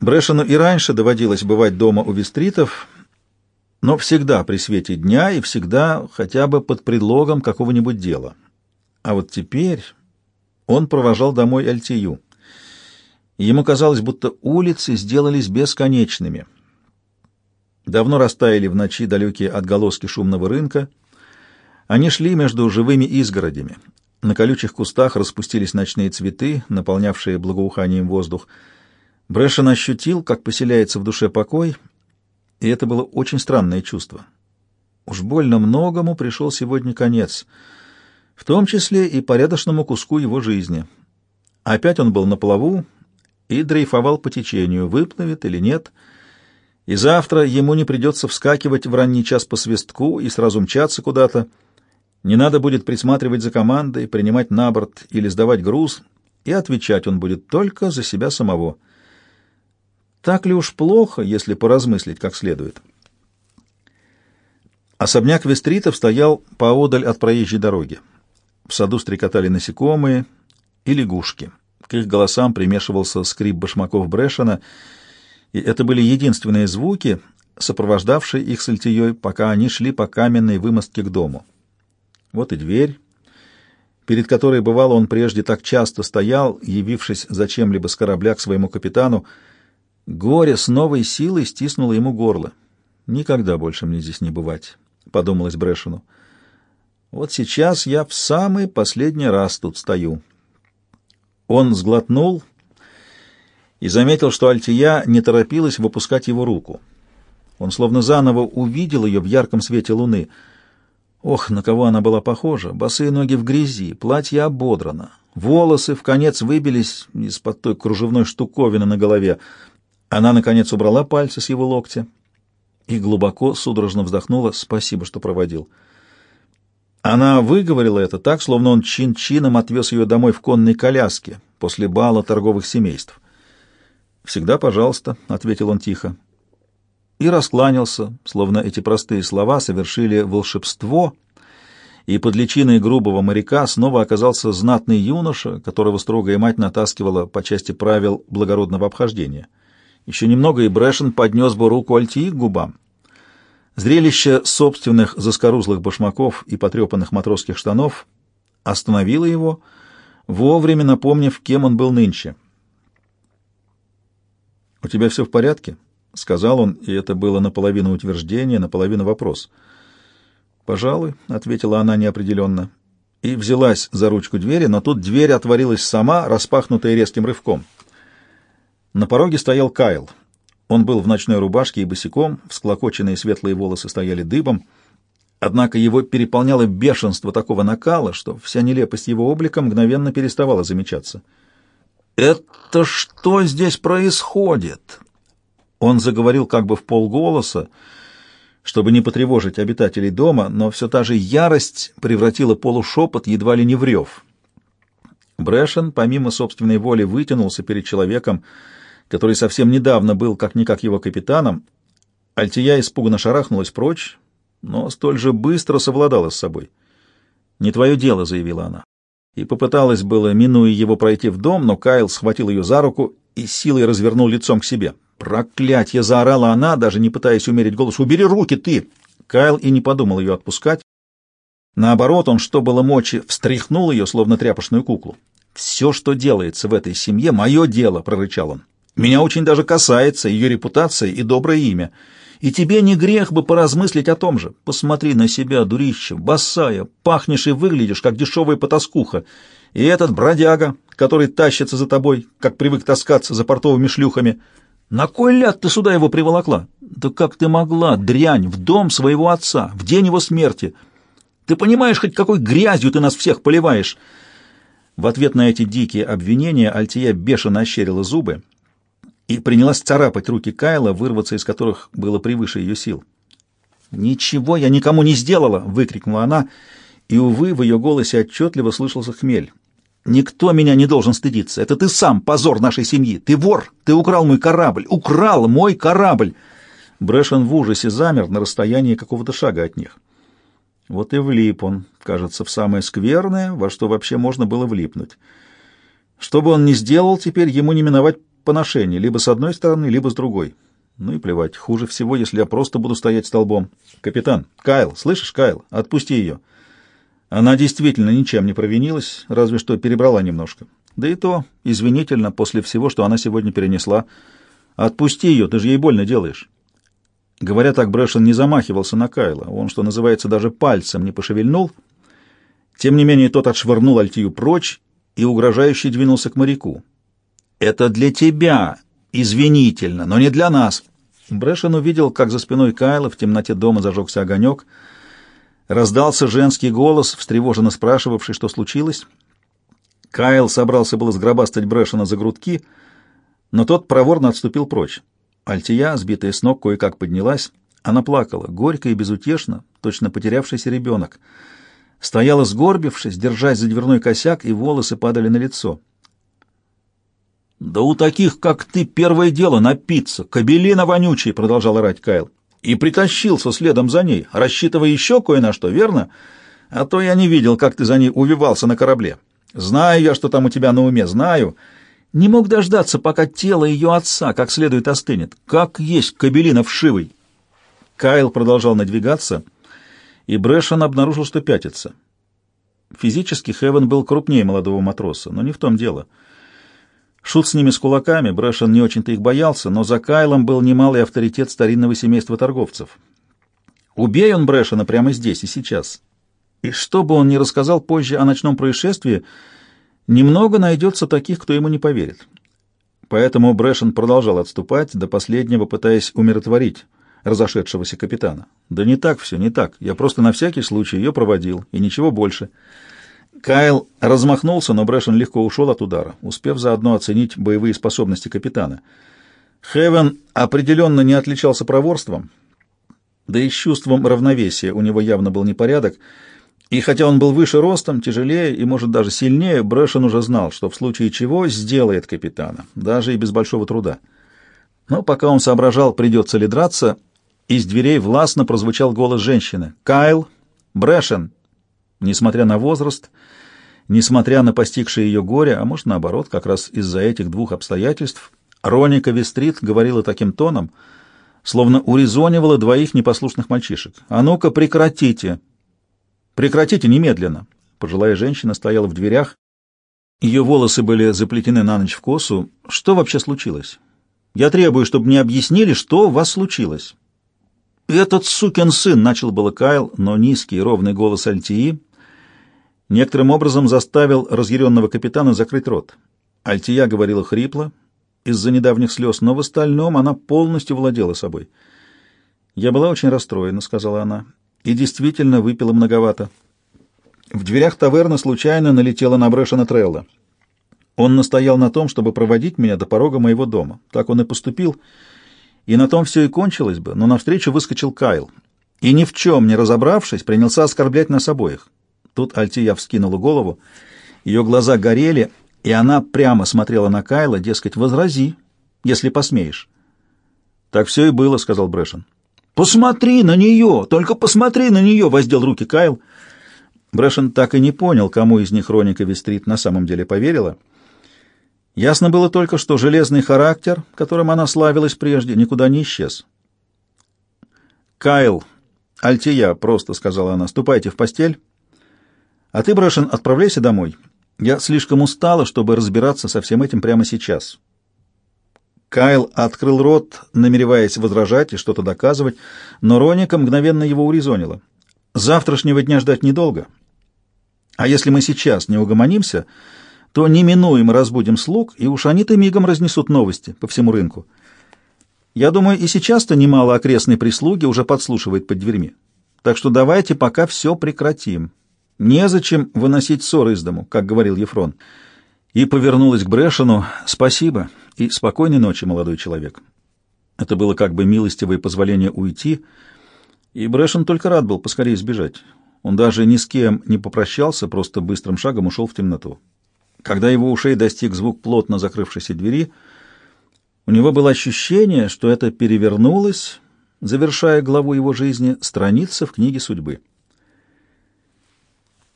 Брэшену и раньше доводилось бывать дома у вестритов, но всегда при свете дня и всегда хотя бы под предлогом какого-нибудь дела. А вот теперь он провожал домой Альтию. Ему казалось, будто улицы сделались бесконечными. Давно растаяли в ночи далекие отголоски шумного рынка. Они шли между живыми изгородями. На колючих кустах распустились ночные цветы, наполнявшие благоуханием воздух. Брэшен ощутил, как поселяется в душе покой, и это было очень странное чувство. Уж больно многому пришел сегодня конец, в том числе и порядочному куску его жизни. Опять он был на плаву и дрейфовал по течению, выплывет или нет — и завтра ему не придется вскакивать в ранний час по свистку и сразу мчаться куда-то. Не надо будет присматривать за командой, принимать на борт или сдавать груз, и отвечать он будет только за себя самого. Так ли уж плохо, если поразмыслить как следует? Особняк Вестритов стоял поодаль от проезжей дороги. В саду стрекотали насекомые и лягушки. К их голосам примешивался скрип башмаков Брэшена — и это были единственные звуки, сопровождавшие их с Альтией, пока они шли по каменной вымостке к дому. Вот и дверь, перед которой, бывало, он прежде так часто стоял, явившись зачем-либо с корабля к своему капитану. Горе с новой силой стиснуло ему горло. «Никогда больше мне здесь не бывать», — подумалось Брэшену. «Вот сейчас я в самый последний раз тут стою». Он сглотнул и заметил, что Альтия не торопилась выпускать его руку. Он словно заново увидел ее в ярком свете луны. Ох, на кого она была похожа! Босые ноги в грязи, платье ободрано, волосы в конец выбились из-под той кружевной штуковины на голове. Она, наконец, убрала пальцы с его локтя и глубоко, судорожно вздохнула. «Спасибо, что проводил». Она выговорила это так, словно он чин-чином отвез ее домой в конной коляске после бала торговых семейств. «Всегда пожалуйста», — ответил он тихо. И раскланялся, словно эти простые слова совершили волшебство, и под личиной грубого моряка снова оказался знатный юноша, которого строгая мать натаскивала по части правил благородного обхождения. Еще немного, и Брэшен поднес бы руку Альтии к губам. Зрелище собственных заскорузлых башмаков и потрепанных матросских штанов остановило его, вовремя напомнив, кем он был нынче — «У тебя все в порядке?» — сказал он, и это было наполовину утверждение, наполовину вопрос. «Пожалуй», — ответила она неопределенно, и взялась за ручку двери, но тут дверь отворилась сама, распахнутая резким рывком. На пороге стоял Кайл. Он был в ночной рубашке и босиком, всклокоченные светлые волосы стояли дыбом, однако его переполняло бешенство такого накала, что вся нелепость его облика мгновенно переставала замечаться. «Это что здесь происходит?» Он заговорил как бы в полголоса, чтобы не потревожить обитателей дома, но все та же ярость превратила полушепот едва ли не в рев. Брэшен, помимо собственной воли, вытянулся перед человеком, который совсем недавно был как-никак его капитаном. Альтия испуганно шарахнулась прочь, но столь же быстро совладала с собой. «Не твое дело», — заявила она и попыталась было, минуя его, пройти в дом, но Кайл схватил ее за руку и силой развернул лицом к себе. «Проклятье!» — заорала она, даже не пытаясь умерить голос. «Убери руки, ты!» Кайл и не подумал ее отпускать. Наоборот, он, что было мочи, встряхнул ее, словно тряпочную куклу. «Все, что делается в этой семье, мое дело!» — прорычал он. «Меня очень даже касается ее репутация и доброе имя. И тебе не грех бы поразмыслить о том же. Посмотри на себя, дурище, босая, пахнешь и выглядишь, как дешевая потаскуха. И этот бродяга, который тащится за тобой, как привык таскаться за портовыми шлюхами. На кой ляд ты сюда его приволокла? Да как ты могла, дрянь, в дом своего отца, в день его смерти? Ты понимаешь, хоть какой грязью ты нас всех поливаешь?» В ответ на эти дикие обвинения Альтия бешено ощерила зубы, и принялась царапать руки Кайла, вырваться из которых было превыше ее сил. «Ничего я никому не сделала!» — выкрикнула она, и, увы, в ее голосе отчетливо слышался хмель. «Никто меня не должен стыдиться. Это ты сам, позор нашей семьи. Ты вор! Ты украл мой корабль! Украл мой корабль!» Брэшен в ужасе замер на расстоянии какого-то шага от них. Вот и влип он, кажется, в самое скверное, во что вообще можно было влипнуть. Что бы он ни сделал, теперь ему не миновать поношение либо с одной стороны, либо с другой. Ну и плевать, хуже всего, если я просто буду стоять столбом. Капитан, Кайл, слышишь, Кайл, отпусти ее. Она действительно ничем не провинилась, разве что перебрала немножко. Да и то, извинительно, после всего, что она сегодня перенесла. Отпусти ее, ты же ей больно делаешь. Говоря так, Брэшен не замахивался на Кайла. Он, что называется, даже пальцем не пошевельнул. Тем не менее, тот отшвырнул Альтию прочь и угрожающе двинулся к моряку. «Это для тебя, извинительно, но не для нас». Брэшен увидел, как за спиной Кайла в темноте дома зажегся огонек. Раздался женский голос, встревоженно спрашивавший, что случилось. Кайл собрался было сгробастать Брэшена за грудки, но тот проворно отступил прочь. Альтия, сбитая с ног, кое-как поднялась. Она плакала, горько и безутешно, точно потерявшийся ребенок. Стояла сгорбившись, держась за дверной косяк, и волосы падали на лицо. «Да у таких, как ты, первое дело напиться, кабелина вонючий!» — продолжал орать Кайл. «И притащился следом за ней, рассчитывая еще кое на что, верно? А то я не видел, как ты за ней увивался на корабле. Знаю я, что там у тебя на уме, знаю. Не мог дождаться, пока тело ее отца как следует остынет. Как есть кабелина вшивый!» Кайл продолжал надвигаться, и Брэшен обнаружил, что пятится. Физически Хевен был крупнее молодого матроса, но не в том дело — Шут с ними с кулаками, Брэшен не очень-то их боялся, но за Кайлом был немалый авторитет старинного семейства торговцев. Убей он Брэшена прямо здесь и сейчас. И что бы он ни рассказал позже о ночном происшествии, немного найдется таких, кто ему не поверит. Поэтому Брэшен продолжал отступать, до последнего пытаясь умиротворить разошедшегося капитана. «Да не так все, не так. Я просто на всякий случай ее проводил, и ничего больше». Кайл размахнулся, но Брэшен легко ушел от удара, успев заодно оценить боевые способности капитана. Хевен определенно не отличался проворством, да и с чувством равновесия у него явно был непорядок, и хотя он был выше ростом, тяжелее и, может, даже сильнее, Брэшен уже знал, что в случае чего сделает капитана, даже и без большого труда. Но пока он соображал, придется ли драться, из дверей властно прозвучал голос женщины. «Кайл! Брэшен!» Несмотря на возраст, несмотря на постигшее ее горе, а может, наоборот, как раз из-за этих двух обстоятельств, Роника Вестрит говорила таким тоном, словно урезонивала двоих непослушных мальчишек. «А ну-ка, прекратите! Прекратите немедленно!» Пожилая женщина стояла в дверях. Ее волосы были заплетены на ночь в косу. «Что вообще случилось? Я требую, чтобы мне объяснили, что у вас случилось». «Этот сукин сын!» — начал было Кайл, но низкий ровный голос Альтии некоторым образом заставил разъяренного капитана закрыть рот. Альтия говорила хрипло из-за недавних слез, но в остальном она полностью владела собой. «Я была очень расстроена», — сказала она, — «и действительно выпила многовато». В дверях таверны случайно налетела на Брэшена Трелла. Он настоял на том, чтобы проводить меня до порога моего дома. Так он и поступил, и на том все и кончилось бы, но навстречу выскочил Кайл. И ни в чем не разобравшись, принялся оскорблять нас обоих. Тут Альтия вскинула голову, ее глаза горели, и она прямо смотрела на Кайла, дескать, возрази, если посмеешь. «Так все и было», — сказал Брэшен. «Посмотри на нее! Только посмотри на нее!» — воздел руки Кайл. Брэшен так и не понял, кому из них Роника Вестрит на самом деле поверила. Ясно было только, что железный характер, которым она славилась прежде, никуда не исчез. «Кайл, Альтия», — просто сказала она, — «ступайте в постель». А ты, Брэшен, отправляйся домой. Я слишком устала, чтобы разбираться со всем этим прямо сейчас. Кайл открыл рот, намереваясь возражать и что-то доказывать, но Роника мгновенно его урезонила. Завтрашнего дня ждать недолго. А если мы сейчас не угомонимся, то неминуемо разбудим слуг, и уж они-то мигом разнесут новости по всему рынку. Я думаю, и сейчас-то немало окрестной прислуги уже подслушивает под дверьми. Так что давайте пока все прекратим. Незачем выносить ссор из дому, как говорил Ефрон. И повернулась к Брэшену. «Спасибо и спокойной ночи, молодой человек». Это было как бы милостивое позволение уйти, и Брэшен только рад был поскорее сбежать. Он даже ни с кем не попрощался, просто быстрым шагом ушел в темноту. Когда его ушей достиг звук плотно закрывшейся двери, у него было ощущение, что это перевернулось, завершая главу его жизни, страница в книге судьбы.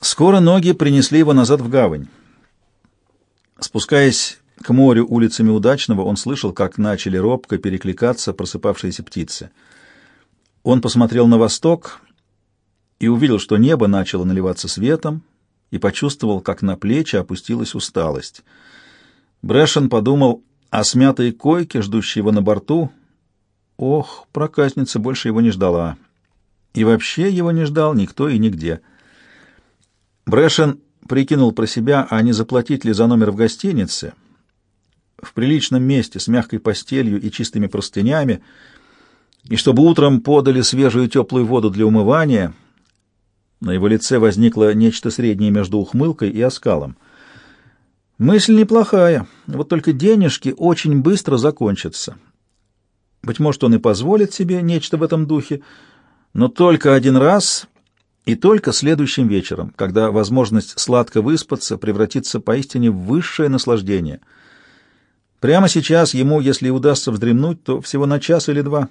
Скоро ноги принесли его назад в гавань. Спускаясь к морю улицами Удачного, он слышал, как начали робко перекликаться просыпавшиеся птицы. Он посмотрел на восток и увидел, что небо начало наливаться светом, и почувствовал, как на плечи опустилась усталость. Брэшен подумал о смятой койке, ждущей его на борту. Ох, проказница больше его не ждала. И вообще его не ждал никто и нигде. Брэшен прикинул про себя, а не заплатить ли за номер в гостинице, в приличном месте с мягкой постелью и чистыми простынями, и чтобы утром подали свежую теплую воду для умывания. На его лице возникло нечто среднее между ухмылкой и оскалом. Мысль неплохая, вот только денежки очень быстро закончатся. Быть может, он и позволит себе нечто в этом духе, но только один раз и только следующим вечером, когда возможность сладко выспаться превратится поистине в высшее наслаждение. Прямо сейчас ему, если удастся вздремнуть, то всего на час или два,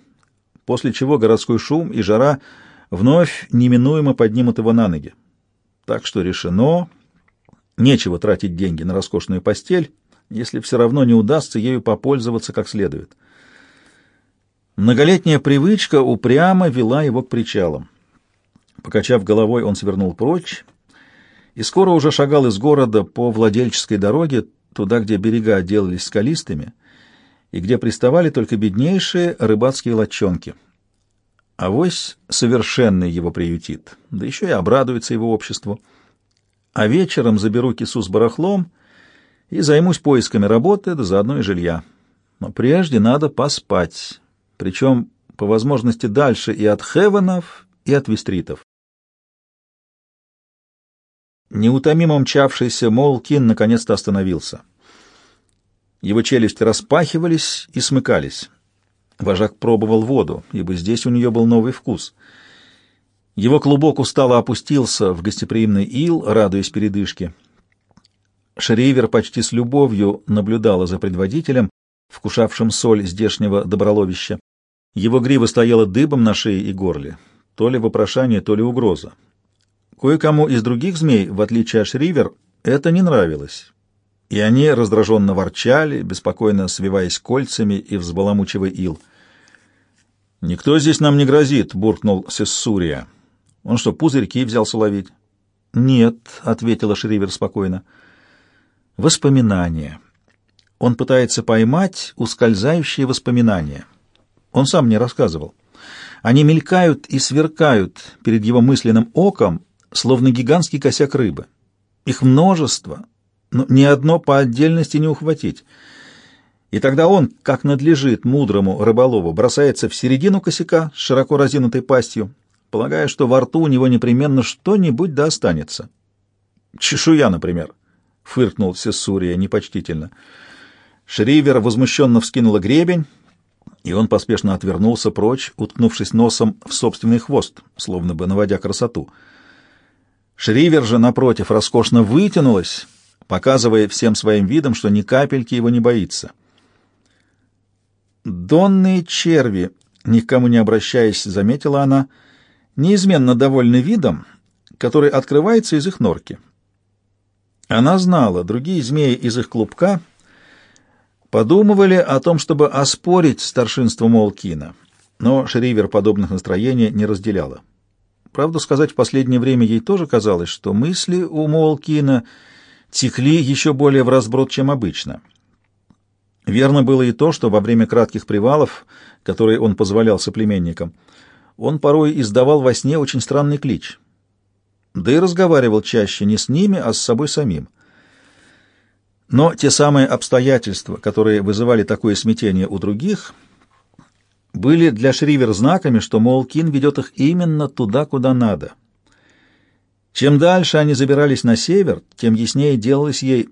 после чего городской шум и жара вновь неминуемо поднимут его на ноги. Так что решено, нечего тратить деньги на роскошную постель, если все равно не удастся ею попользоваться как следует. Многолетняя привычка упрямо вела его к причалам. Покачав головой, он свернул прочь и скоро уже шагал из города по владельческой дороге, туда, где берега делались скалистыми и где приставали только беднейшие рыбацкие лодчонки. Авось совершенный его приютит, да еще и обрадуется его обществу. А вечером заберу кису с барахлом и займусь поисками работы, да заодно и жилья. Но прежде надо поспать, причем по возможности дальше и от Хевенов, и от Вестритов. Неутомимо мчавшийся Молкин наконец-то остановился. Его челюсти распахивались и смыкались. Вожак пробовал воду, ибо здесь у нее был новый вкус. Его клубок устало опустился в гостеприимный ил, радуясь передышке. Шривер почти с любовью наблюдала за предводителем, вкушавшим соль здешнего доброловища. Его грива стояла дыбом на шее и горле, то ли вопрошание, то ли угроза. Кое-кому из других змей, в отличие от Шривер, это не нравилось, и они раздраженно ворчали, беспокойно свиваясь кольцами и взбаламучивая ил. «Никто здесь нам не грозит», — буркнул Сессурия. «Он что, пузырьки взялся ловить?» «Нет», — ответила Шривер спокойно. «Воспоминания. Он пытается поймать ускользающие воспоминания. Он сам мне рассказывал. Они мелькают и сверкают перед его мысленным оком, словно гигантский косяк рыбы. Их множество, но ни одно по отдельности не ухватить. И тогда он, как надлежит мудрому рыболову, бросается в середину косяка с широко разинутой пастью, полагая, что во рту у него непременно что-нибудь да останется. «Чешуя, например», — фыркнул Сессурия непочтительно. Шривер возмущенно вскинула гребень, и он поспешно отвернулся прочь, уткнувшись носом в собственный хвост, словно бы наводя красоту — Шривер же, напротив, роскошно вытянулась, показывая всем своим видом, что ни капельки его не боится. «Донные черви», — ни к кому не обращаясь, заметила она, неизменно довольны видом, который открывается из их норки. Она знала, другие змеи из их клубка подумывали о том, чтобы оспорить старшинство Молкина, но Шривер подобных настроений не разделяла. Правду сказать, в последнее время ей тоже казалось, что мысли у Молкина текли еще более в разброд, чем обычно. Верно было и то, что во время кратких привалов, которые он позволял соплеменникам, он порой издавал во сне очень странный клич. Да и разговаривал чаще не с ними, а с собой самим. Но те самые обстоятельства, которые вызывали такое смятение у других — были для Шривер знаками, что Молкин ведет их именно туда, куда надо. Чем дальше они забирались на север, тем яснее делалось ей,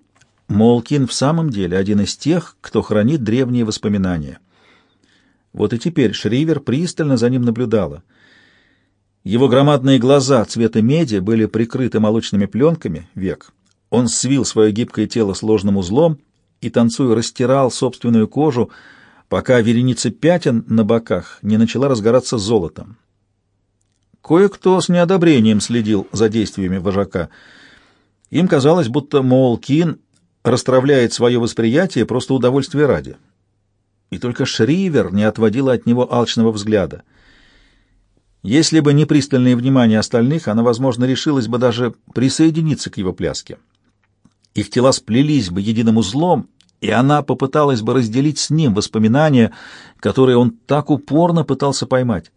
Молкин в самом деле один из тех, кто хранит древние воспоминания. Вот и теперь Шривер пристально за ним наблюдала. Его громадные глаза цвета меди были прикрыты молочными пленками век. Он свил свое гибкое тело сложным узлом и, танцуя, растирал собственную кожу, пока вереница пятен на боках не начала разгораться золотом. Кое-кто с неодобрением следил за действиями вожака. Им казалось, будто Моулкин расстравляет свое восприятие просто удовольствия ради. И только Шривер не отводила от него алчного взгляда. Если бы не пристальное внимание остальных, она, возможно, решилась бы даже присоединиться к его пляске. Их тела сплелись бы единым узлом, и она попыталась бы разделить с ним воспоминания, которые он так упорно пытался поймать.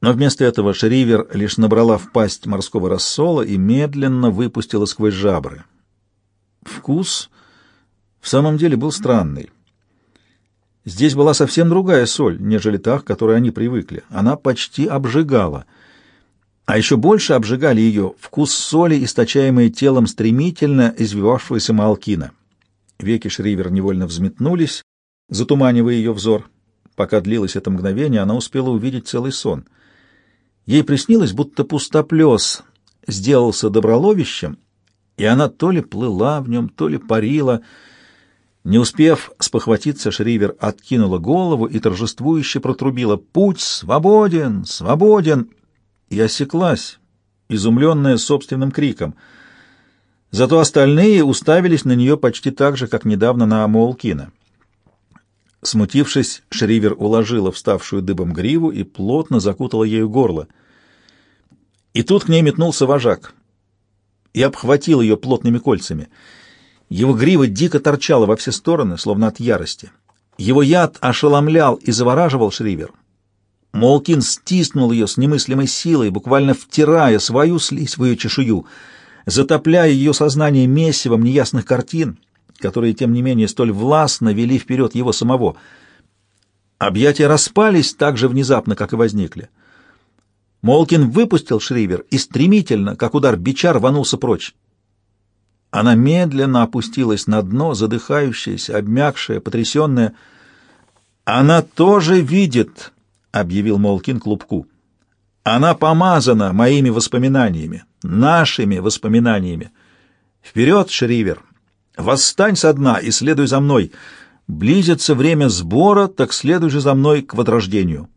Но вместо этого Шривер лишь набрала в пасть морского рассола и медленно выпустила сквозь жабры. Вкус в самом деле был странный. Здесь была совсем другая соль, нежели та, к которой они привыкли. Она почти обжигала. А еще больше обжигали ее вкус соли, источаемый телом стремительно извивавшегося Малкина. Веки Шривер невольно взметнулись, затуманивая ее взор. Пока длилось это мгновение, она успела увидеть целый сон — Ей приснилось, будто пустоплес сделался доброловищем, и она то ли плыла в нем, то ли парила. Не успев спохватиться, Шривер откинула голову и торжествующе протрубила «Путь свободен! Свободен!» и осеклась, изумленная собственным криком. Зато остальные уставились на нее почти так же, как недавно на Амолкина. Смутившись, Шривер уложила вставшую дыбом гриву и плотно закутала ею горло. И тут к ней метнулся вожак и обхватил ее плотными кольцами. Его грива дико торчала во все стороны, словно от ярости. Его яд ошеломлял и завораживал Шривер. Молкин стиснул ее с немыслимой силой, буквально втирая свою слизь в ее чешую, затопляя ее сознание месивом неясных картин — которые, тем не менее, столь властно вели вперед его самого. Объятия распались так же внезапно, как и возникли. Молкин выпустил Шривер и стремительно, как удар бича, рванулся прочь. Она медленно опустилась на дно, задыхающаяся, обмякшая, потрясенная. «Она тоже видит», — объявил Молкин клубку. «Она помазана моими воспоминаниями, нашими воспоминаниями. Вперед, Шривер, Восстань со дна и следуй за мной. Близится время сбора, так следуй же за мной к возрождению.